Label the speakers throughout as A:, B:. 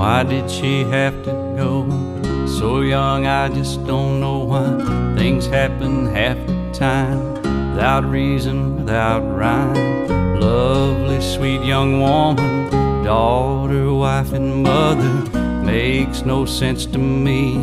A: Why did she have to go? So young, I just don't know why. Things happen half the time, without reason, without rhyme. Lovely, sweet young woman, daughter, wife, and mother, makes no sense to me.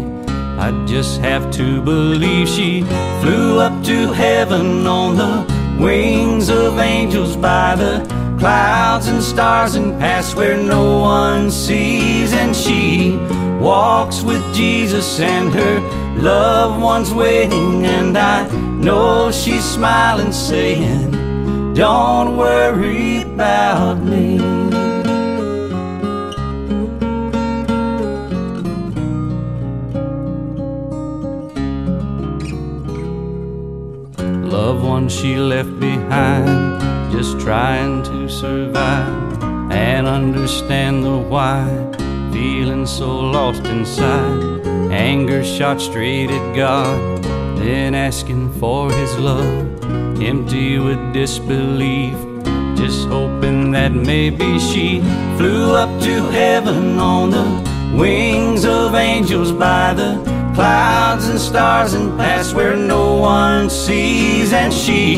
A: I just have to believe she flew up to heaven on the wings of angels by the clouds and stars and past where no one sees. And she walks with Jesus and her loved ones waiting. And I know she's smiling, saying, Don't worry about me. One she left behind, just trying to survive and understand the why. Feeling so lost inside, anger shot straight at God, then asking for His love, empty with disbelief. Just hoping that maybe she flew up to heaven on the wings of angels by the clouds and stars and past where no one sees. And she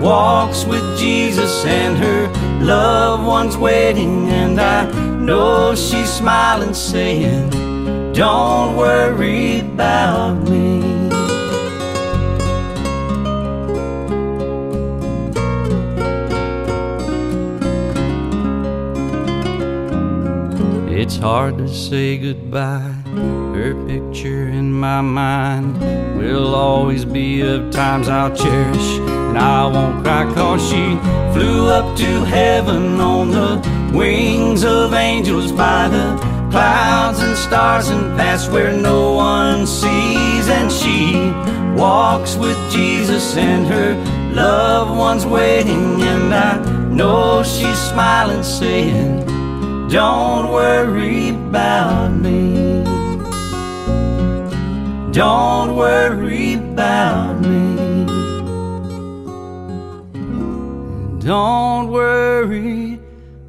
A: walks with Jesus and her loved ones waiting. And I know she's smiling, saying, Don't worry about me. It's hard to say goodbye. Her picture in my mind will always be of times I'll cherish. And I won't cry cause she flew up to heaven on the wings of angels by the clouds and stars and past where no one sees. And she walks with Jesus and her loved ones waiting. And I know she's smiling, saying, don't worry about me. Don't worry about me. Don't worry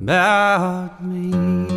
A: about me.